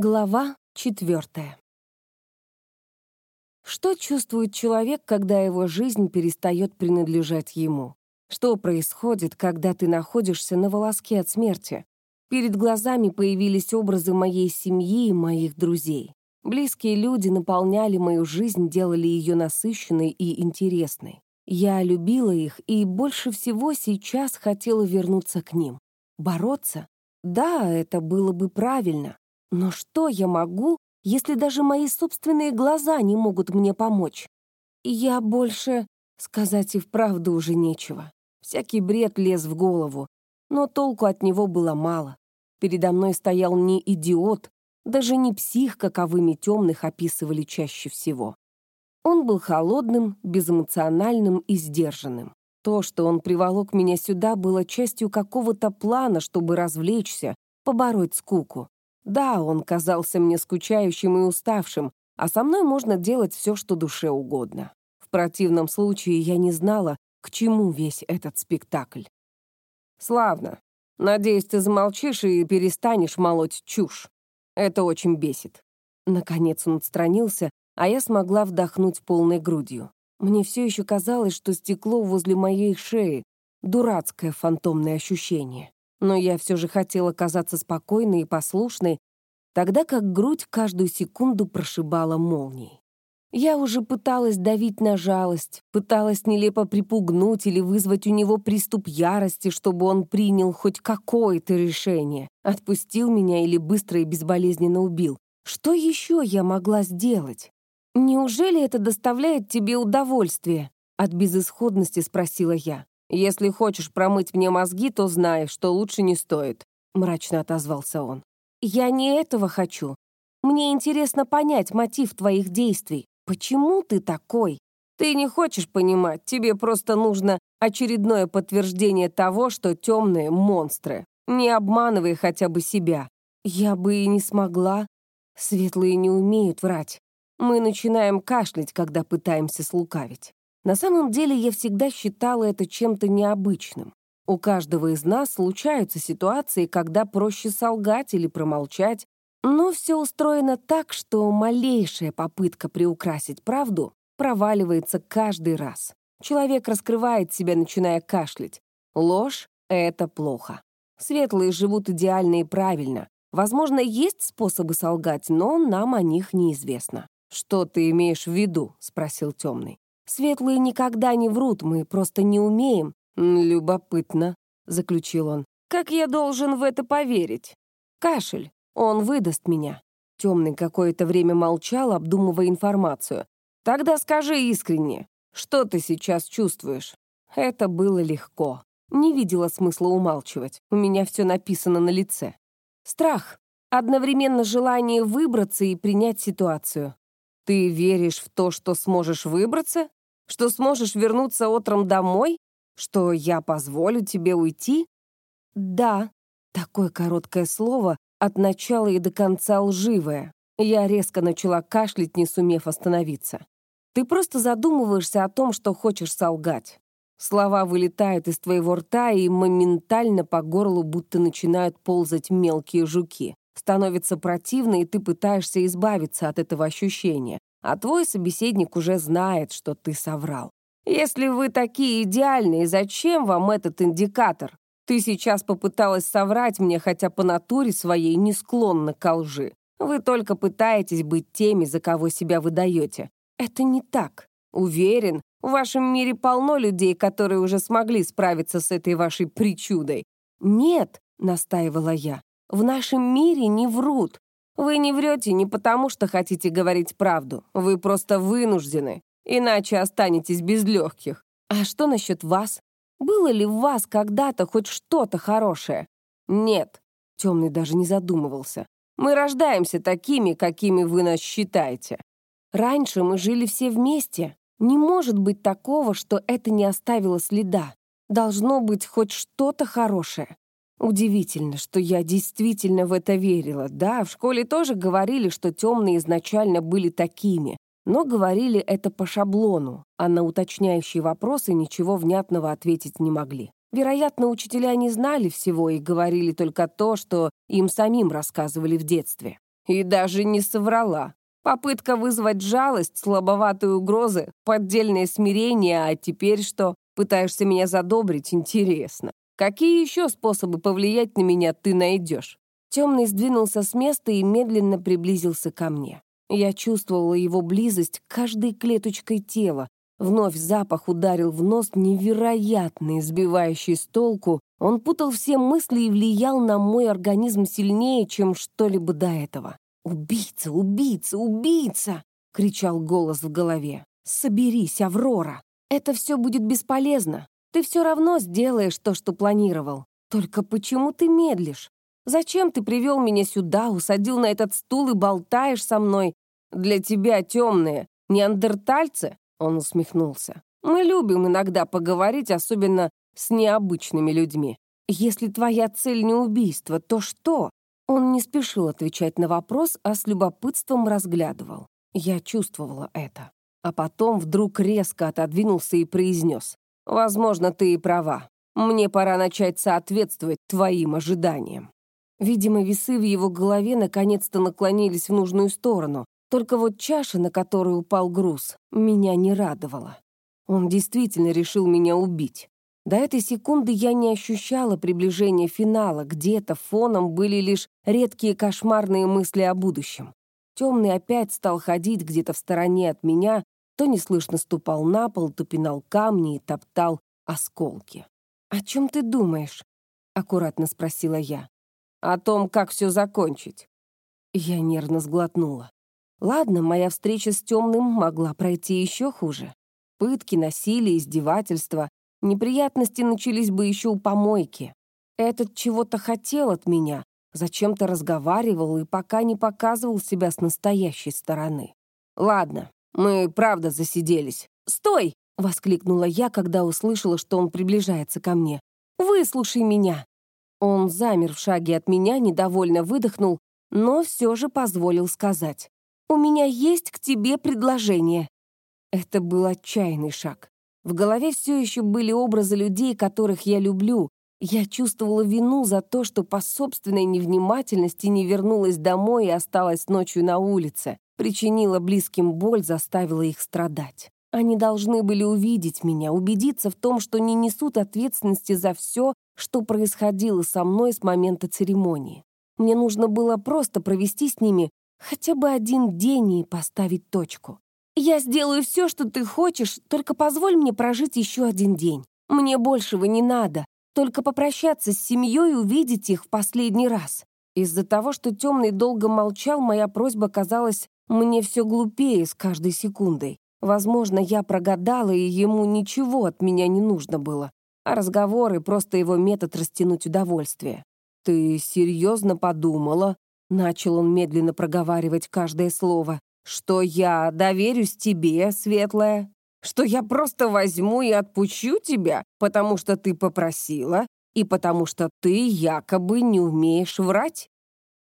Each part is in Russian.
Глава четвертая. Что чувствует человек, когда его жизнь перестает принадлежать ему? Что происходит, когда ты находишься на волоске от смерти? Перед глазами появились образы моей семьи и моих друзей. Близкие люди наполняли мою жизнь, делали ее насыщенной и интересной. Я любила их и больше всего сейчас хотела вернуться к ним. Бороться? Да, это было бы правильно. Но что я могу, если даже мои собственные глаза не могут мне помочь? Я больше... Сказать и вправду уже нечего. Всякий бред лез в голову, но толку от него было мало. Передо мной стоял не идиот, даже не псих, каковыми темных описывали чаще всего. Он был холодным, безэмоциональным и сдержанным. То, что он приволок меня сюда, было частью какого-то плана, чтобы развлечься, побороть скуку. Да, он казался мне скучающим и уставшим, а со мной можно делать все, что душе угодно. В противном случае я не знала, к чему весь этот спектакль. «Славно. Надеюсь, ты замолчишь и перестанешь молоть чушь. Это очень бесит». Наконец он отстранился, а я смогла вдохнуть полной грудью. Мне все еще казалось, что стекло возле моей шеи — дурацкое фантомное ощущение но я все же хотела казаться спокойной и послушной, тогда как грудь каждую секунду прошибала молнией. Я уже пыталась давить на жалость, пыталась нелепо припугнуть или вызвать у него приступ ярости, чтобы он принял хоть какое-то решение, отпустил меня или быстро и безболезненно убил. Что еще я могла сделать? «Неужели это доставляет тебе удовольствие?» От безысходности спросила я. «Если хочешь промыть мне мозги, то знай, что лучше не стоит», — мрачно отозвался он. «Я не этого хочу. Мне интересно понять мотив твоих действий. Почему ты такой? Ты не хочешь понимать, тебе просто нужно очередное подтверждение того, что темные — монстры. Не обманывай хотя бы себя. Я бы и не смогла. Светлые не умеют врать. Мы начинаем кашлять, когда пытаемся слукавить. На самом деле я всегда считала это чем-то необычным. У каждого из нас случаются ситуации, когда проще солгать или промолчать, но все устроено так, что малейшая попытка приукрасить правду проваливается каждый раз. Человек раскрывает себя, начиная кашлять. Ложь — это плохо. Светлые живут идеально и правильно. Возможно, есть способы солгать, но нам о них неизвестно. «Что ты имеешь в виду?» — спросил темный. Светлые никогда не врут, мы просто не умеем». «Любопытно», — заключил он. «Как я должен в это поверить?» «Кашель. Он выдаст меня». Темный какое-то время молчал, обдумывая информацию. «Тогда скажи искренне, что ты сейчас чувствуешь?» Это было легко. Не видела смысла умалчивать. У меня все написано на лице. Страх. Одновременно желание выбраться и принять ситуацию. Ты веришь в то, что сможешь выбраться? Что сможешь вернуться утром домой? Что я позволю тебе уйти? Да. Такое короткое слово, от начала и до конца лживое. Я резко начала кашлять, не сумев остановиться. Ты просто задумываешься о том, что хочешь солгать. Слова вылетают из твоего рта и моментально по горлу будто начинают ползать мелкие жуки. Становится противно, и ты пытаешься избавиться от этого ощущения а твой собеседник уже знает, что ты соврал. Если вы такие идеальные, зачем вам этот индикатор? Ты сейчас попыталась соврать мне, хотя по натуре своей не склонна к лжи. Вы только пытаетесь быть теми, за кого себя выдаете. Это не так. Уверен, в вашем мире полно людей, которые уже смогли справиться с этой вашей причудой. Нет, настаивала я, в нашем мире не врут. Вы не врете не потому, что хотите говорить правду. Вы просто вынуждены, иначе останетесь без легких. А что насчет вас? Было ли в вас когда-то хоть что-то хорошее? Нет. Темный даже не задумывался. Мы рождаемся такими, какими вы нас считаете. Раньше мы жили все вместе. Не может быть такого, что это не оставило следа. Должно быть хоть что-то хорошее. Удивительно, что я действительно в это верила. Да, в школе тоже говорили, что темные изначально были такими, но говорили это по шаблону, а на уточняющие вопросы ничего внятного ответить не могли. Вероятно, учителя не знали всего и говорили только то, что им самим рассказывали в детстве. И даже не соврала. Попытка вызвать жалость, слабоватые угрозы, поддельное смирение, а теперь что? Пытаешься меня задобрить? Интересно. Какие еще способы повлиять на меня ты найдешь? Темный сдвинулся с места и медленно приблизился ко мне. Я чувствовала его близость каждой клеточкой тела. Вновь запах ударил в нос невероятный, сбивающий с толку. Он путал все мысли и влиял на мой организм сильнее, чем что-либо до этого. «Убийца, убийца, убийца!» — кричал голос в голове. «Соберись, Аврора! Это все будет бесполезно. Ты все равно сделаешь то, что планировал. Только почему ты медлишь? Зачем ты привел меня сюда, усадил на этот стул и болтаешь со мной? Для тебя темные, неандертальцы?» Он усмехнулся. «Мы любим иногда поговорить, особенно с необычными людьми. Если твоя цель не убийство, то что? Он не спешил отвечать на вопрос, а с любопытством разглядывал. Я чувствовала это. А потом вдруг резко отодвинулся и произнес. «Возможно, ты и права. Мне пора начать соответствовать твоим ожиданиям». Видимо, весы в его голове наконец-то наклонились в нужную сторону. Только вот чаша, на которую упал груз, меня не радовала. Он действительно решил меня убить. До этой секунды я не ощущала приближения финала, где-то фоном были лишь редкие кошмарные мысли о будущем. Темный опять стал ходить где-то в стороне от меня, то неслышно ступал на пол, то пинал камни и топтал осколки. «О чем ты думаешь?» — аккуратно спросила я. «О том, как все закончить». Я нервно сглотнула. Ладно, моя встреча с темным могла пройти еще хуже. Пытки, насилие, издевательства. Неприятности начались бы еще у помойки. Этот чего-то хотел от меня, зачем-то разговаривал и пока не показывал себя с настоящей стороны. «Ладно, мы правда засиделись». «Стой!» — воскликнула я, когда услышала, что он приближается ко мне. «Выслушай меня!» Он замер в шаге от меня, недовольно выдохнул, но все же позволил сказать. «У меня есть к тебе предложение». Это был отчаянный шаг. В голове все еще были образы людей, которых я люблю. Я чувствовала вину за то, что по собственной невнимательности не вернулась домой и осталась ночью на улице. Причинила близким боль, заставила их страдать. Они должны были увидеть меня, убедиться в том, что не несут ответственности за все, что происходило со мной с момента церемонии. Мне нужно было просто провести с ними хотя бы один день и поставить точку. Я сделаю все, что ты хочешь, только позволь мне прожить еще один день. Мне большего не надо, только попрощаться с семьей и увидеть их в последний раз. Из-за того, что темный долго молчал, моя просьба казалась мне все глупее с каждой секундой. Возможно, я прогадала, и ему ничего от меня не нужно было. А разговоры — просто его метод растянуть удовольствие. «Ты серьезно подумала?» — начал он медленно проговаривать каждое слово что я доверюсь тебе, Светлая, что я просто возьму и отпущу тебя, потому что ты попросила и потому что ты якобы не умеешь врать?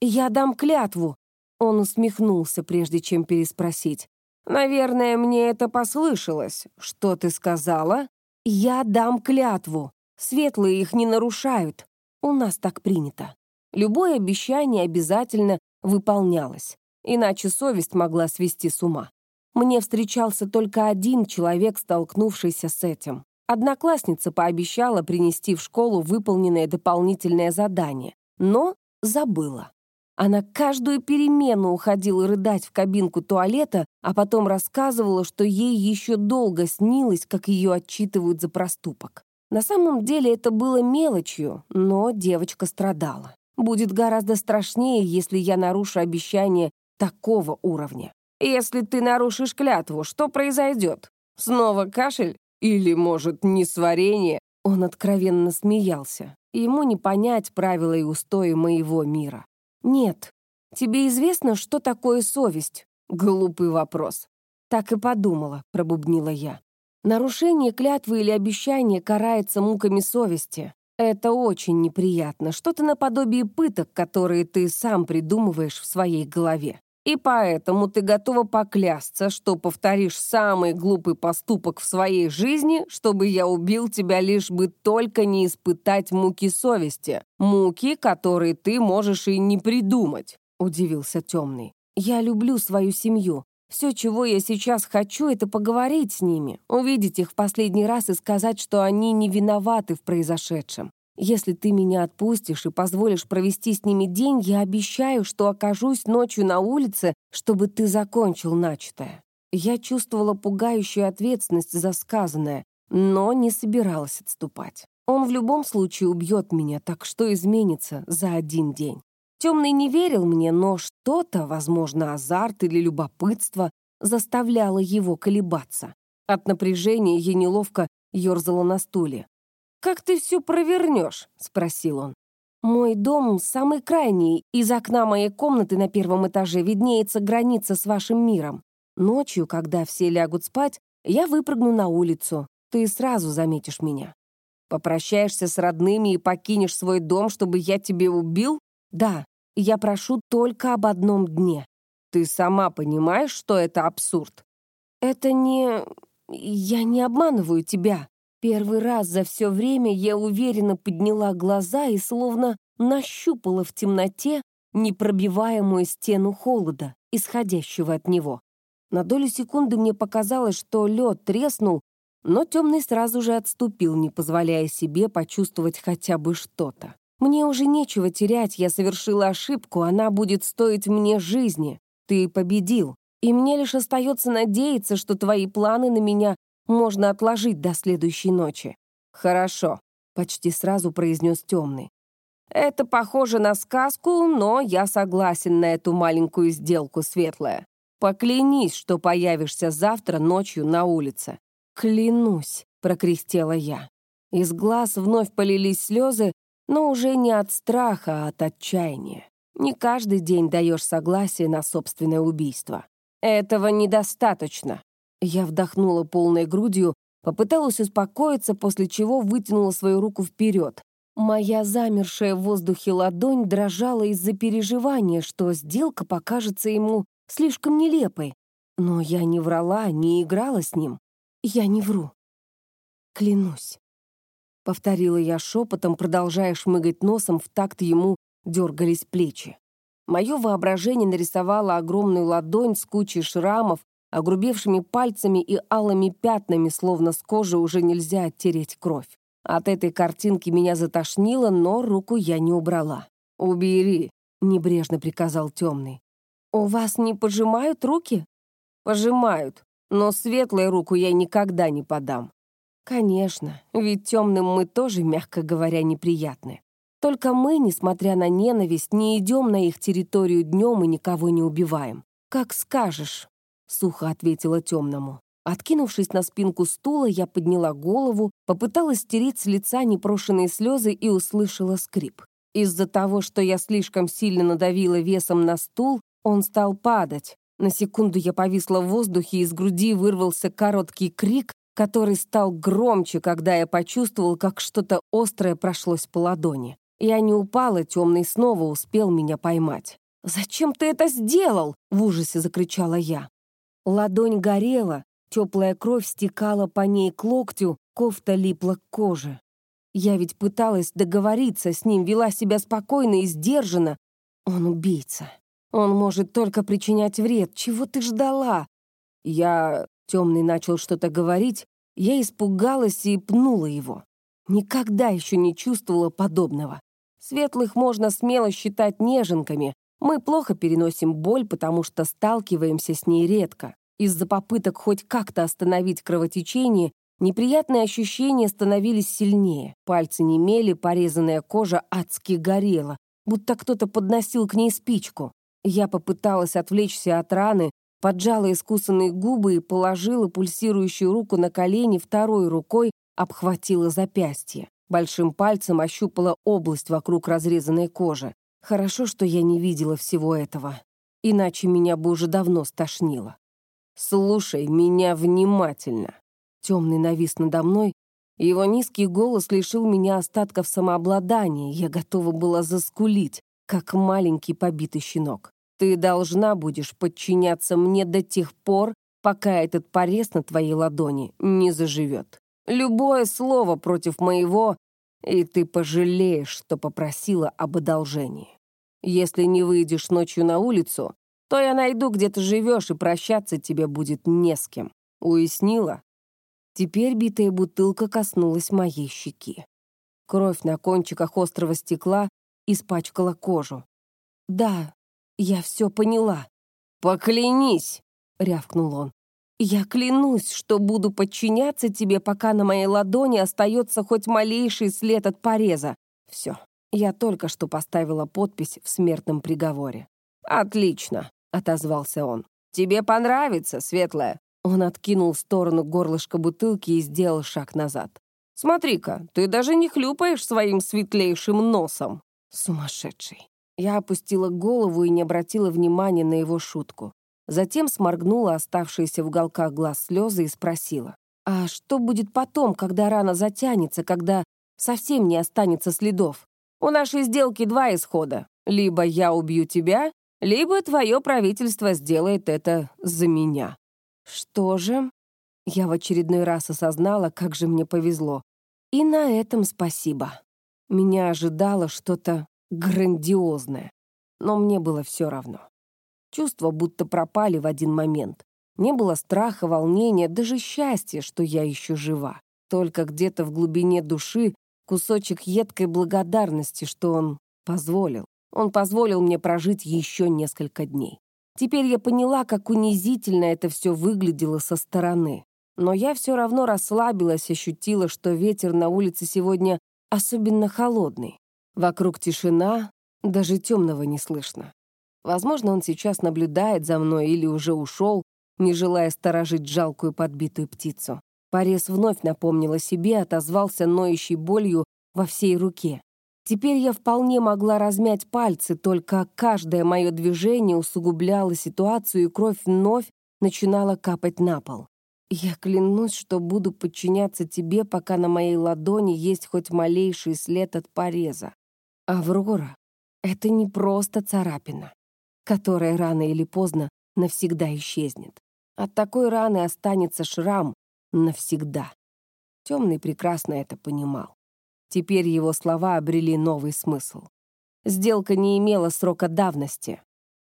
Я дам клятву. Он усмехнулся, прежде чем переспросить. Наверное, мне это послышалось. Что ты сказала? Я дам клятву. Светлые их не нарушают. У нас так принято. Любое обещание обязательно выполнялось иначе совесть могла свести с ума. Мне встречался только один человек, столкнувшийся с этим. Одноклассница пообещала принести в школу выполненное дополнительное задание, но забыла. Она каждую перемену уходила рыдать в кабинку туалета, а потом рассказывала, что ей еще долго снилось, как ее отчитывают за проступок. На самом деле это было мелочью, но девочка страдала. Будет гораздо страшнее, если я нарушу обещание такого уровня. Если ты нарушишь клятву, что произойдет? Снова кашель? Или, может, несварение? Он откровенно смеялся. Ему не понять правила и устои моего мира. Нет. Тебе известно, что такое совесть? Глупый вопрос. Так и подумала, пробубнила я. Нарушение клятвы или обещания карается муками совести. Это очень неприятно, что-то наподобие пыток, которые ты сам придумываешь в своей голове. И поэтому ты готова поклясться, что повторишь самый глупый поступок в своей жизни, чтобы я убил тебя лишь бы только не испытать муки совести. Муки, которые ты можешь и не придумать. — удивился темный. «Я люблю свою семью. Все, чего я сейчас хочу, это поговорить с ними, увидеть их в последний раз и сказать, что они не виноваты в произошедшем. Если ты меня отпустишь и позволишь провести с ними день, я обещаю, что окажусь ночью на улице, чтобы ты закончил начатое». Я чувствовала пугающую ответственность за сказанное, но не собиралась отступать. Он в любом случае убьет меня, так что изменится за один день. Темный не верил мне, но что-то, возможно, азарт или любопытство, заставляло его колебаться. От напряжения я неловко ерзала на стуле. «Как ты все провернешь?» — спросил он. «Мой дом самый крайний. Из окна моей комнаты на первом этаже виднеется граница с вашим миром. Ночью, когда все лягут спать, я выпрыгну на улицу. Ты сразу заметишь меня. Попрощаешься с родными и покинешь свой дом, чтобы я тебе убил? Да, я прошу только об одном дне. Ты сама понимаешь, что это абсурд? Это не... Я не обманываю тебя. Первый раз за все время я уверенно подняла глаза и словно нащупала в темноте непробиваемую стену холода, исходящего от него. На долю секунды мне показалось, что лед треснул, но темный сразу же отступил, не позволяя себе почувствовать хотя бы что-то. Мне уже нечего терять, я совершила ошибку, она будет стоить мне жизни. Ты победил, и мне лишь остается надеяться, что твои планы на меня можно отложить до следующей ночи. Хорошо, почти сразу произнес темный. Это похоже на сказку, но я согласен на эту маленькую сделку, Светлая. Поклянись, что появишься завтра ночью на улице. Клянусь, прокряхтела я. Из глаз вновь полились слезы, но уже не от страха, а от отчаяния. Не каждый день даешь согласие на собственное убийство. Этого недостаточно. Я вдохнула полной грудью, попыталась успокоиться, после чего вытянула свою руку вперед. Моя замершая в воздухе ладонь дрожала из-за переживания, что сделка покажется ему слишком нелепой. Но я не врала, не играла с ним. Я не вру. Клянусь. Повторила я шепотом, продолжая шмыгать носом, в такт ему дергались плечи. Мое воображение нарисовало огромную ладонь с кучей шрамов, огрубевшими пальцами и алыми пятнами, словно с кожи уже нельзя оттереть кровь. От этой картинки меня затошнило, но руку я не убрала. «Убери», — небрежно приказал темный. «У вас не пожимают руки?» «Пожимают, но светлую руку я никогда не подам. Конечно, ведь темным мы тоже, мягко говоря, неприятны. Только мы, несмотря на ненависть, не идем на их территорию днем и никого не убиваем. Как скажешь, сухо ответила темному. Откинувшись на спинку стула, я подняла голову, попыталась стереть с лица непрошенные слезы и услышала скрип. Из-за того, что я слишком сильно надавила весом на стул, он стал падать. На секунду я повисла в воздухе, из груди вырвался короткий крик, который стал громче, когда я почувствовал, как что-то острое прошлось по ладони. Я не упала, темный снова успел меня поймать. «Зачем ты это сделал?» — в ужасе закричала я. Ладонь горела, теплая кровь стекала по ней к локтю, кофта липла к коже. Я ведь пыталась договориться с ним, вела себя спокойно и сдержанно. Он убийца. Он может только причинять вред. Чего ты ждала? Я Темный начал что-то говорить, я испугалась и пнула его. Никогда еще не чувствовала подобного. Светлых можно смело считать неженками. Мы плохо переносим боль, потому что сталкиваемся с ней редко. Из-за попыток хоть как-то остановить кровотечение, неприятные ощущения становились сильнее. Пальцы немели, порезанная кожа адски горела, будто кто-то подносил к ней спичку. Я попыталась отвлечься от раны, поджала искусанные губы и положила пульсирующую руку на колени, второй рукой обхватила запястье. Большим пальцем ощупала область вокруг разрезанной кожи. Хорошо, что я не видела всего этого, иначе меня бы уже давно стошнило. «Слушай меня внимательно». Темный навис надо мной, его низкий голос лишил меня остатков самообладания, я готова была заскулить, как маленький побитый щенок. Ты должна будешь подчиняться мне до тех пор, пока этот порез на твоей ладони не заживет. Любое слово против моего, и ты пожалеешь, что попросила об одолжении. Если не выйдешь ночью на улицу, то я найду, где ты живешь, и прощаться тебе будет не с кем. Уяснила?» Теперь битая бутылка коснулась моей щеки. Кровь на кончиках острого стекла испачкала кожу. «Да, я все поняла». «Поклянись!» — рявкнул он. «Я клянусь, что буду подчиняться тебе, пока на моей ладони остается хоть малейший след от пореза. Все, я только что поставила подпись в смертном приговоре». «Отлично», — отозвался он. «Тебе понравится, Светлая?» Он откинул в сторону горлышко бутылки и сделал шаг назад. «Смотри-ка, ты даже не хлюпаешь своим светлейшим носом!» Сумасшедший. Я опустила голову и не обратила внимания на его шутку. Затем сморгнула оставшиеся в уголках глаз слезы и спросила. «А что будет потом, когда рана затянется, когда совсем не останется следов? У нашей сделки два исхода. Либо я убью тебя, либо твое правительство сделает это за меня». Что же? Я в очередной раз осознала, как же мне повезло. И на этом спасибо. Меня ожидало что-то грандиозное. Но мне было все равно. Чувства будто пропали в один момент. Не было страха, волнения, даже счастья, что я еще жива. Только где-то в глубине души кусочек едкой благодарности, что он позволил. Он позволил мне прожить еще несколько дней. Теперь я поняла, как унизительно это все выглядело со стороны. Но я все равно расслабилась, ощутила, что ветер на улице сегодня особенно холодный. Вокруг тишина, даже темного не слышно. Возможно, он сейчас наблюдает за мной или уже ушел, не желая сторожить жалкую подбитую птицу. Порез вновь напомнил о себе, отозвался ноющей болью во всей руке. Теперь я вполне могла размять пальцы, только каждое мое движение усугубляло ситуацию, и кровь вновь начинала капать на пол. Я клянусь, что буду подчиняться тебе, пока на моей ладони есть хоть малейший след от пореза. Аврора — это не просто царапина, которая рано или поздно навсегда исчезнет. От такой раны останется шрам навсегда. Темный прекрасно это понимал. Теперь его слова обрели новый смысл. Сделка не имела срока давности.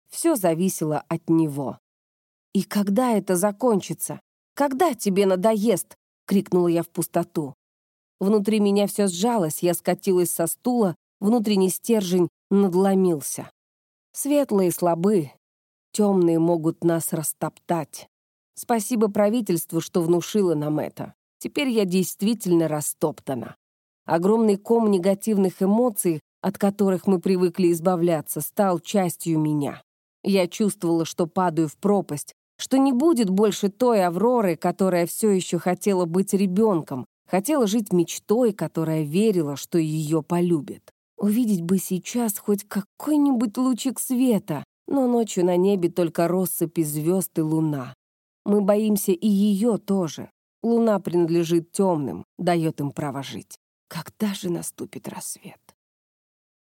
Все зависело от него. «И когда это закончится? Когда тебе надоест?» — крикнула я в пустоту. Внутри меня все сжалось, я скатилась со стула, внутренний стержень надломился. Светлые слабы, темные могут нас растоптать. Спасибо правительству, что внушило нам это. Теперь я действительно растоптана. Огромный ком негативных эмоций, от которых мы привыкли избавляться, стал частью меня. Я чувствовала, что падаю в пропасть, что не будет больше той Авроры, которая все еще хотела быть ребенком, хотела жить мечтой, которая верила, что ее полюбят. Увидеть бы сейчас хоть какой-нибудь лучик света, но ночью на небе только россыпи звезд и луна. Мы боимся и ее тоже. Луна принадлежит темным, дает им право жить. Когда же наступит рассвет?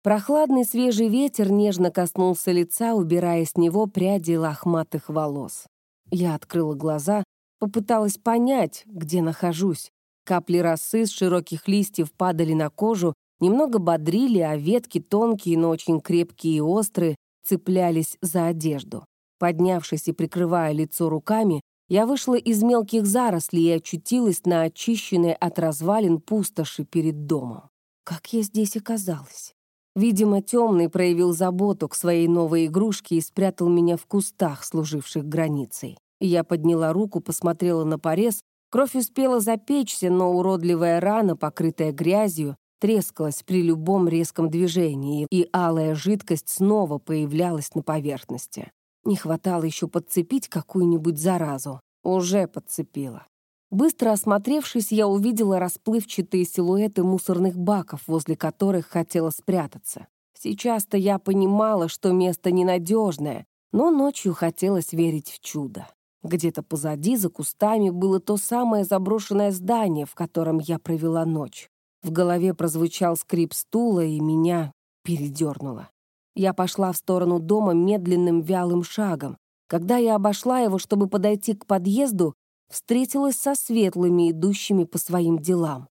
Прохладный свежий ветер нежно коснулся лица, убирая с него пряди лохматых волос. Я открыла глаза, попыталась понять, где нахожусь. Капли росы с широких листьев падали на кожу, немного бодрили, а ветки, тонкие, но очень крепкие и острые, цеплялись за одежду. Поднявшись и прикрывая лицо руками, я вышла из мелких зарослей и очутилась на очищенной от развалин пустоши перед домом. Как я здесь оказалась? Видимо, темный проявил заботу к своей новой игрушке и спрятал меня в кустах, служивших границей. Я подняла руку, посмотрела на порез. Кровь успела запечься, но уродливая рана, покрытая грязью, трескалась при любом резком движении, и алая жидкость снова появлялась на поверхности. Не хватало еще подцепить какую-нибудь заразу. Уже подцепила. Быстро осмотревшись, я увидела расплывчатые силуэты мусорных баков, возле которых хотела спрятаться. Сейчас-то я понимала, что место ненадежное, но ночью хотелось верить в чудо. Где-то позади, за кустами, было то самое заброшенное здание, в котором я провела ночь. В голове прозвучал скрип стула, и меня передернуло. Я пошла в сторону дома медленным вялым шагом. Когда я обошла его, чтобы подойти к подъезду, встретилась со светлыми, идущими по своим делам.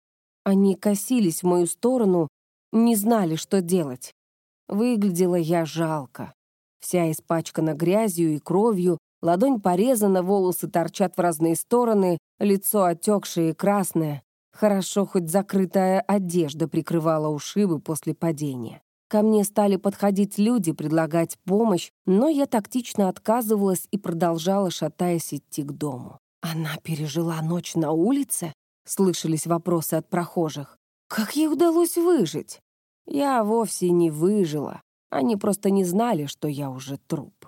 Они косились в мою сторону, не знали, что делать. Выглядела я жалко. Вся испачкана грязью и кровью, ладонь порезана, волосы торчат в разные стороны, лицо отекшее и красное. Хорошо, хоть закрытая одежда прикрывала ушибы после падения. Ко мне стали подходить люди, предлагать помощь, но я тактично отказывалась и продолжала, шатаясь, идти к дому. «Она пережила ночь на улице?» — слышались вопросы от прохожих. «Как ей удалось выжить?» «Я вовсе не выжила. Они просто не знали, что я уже труп».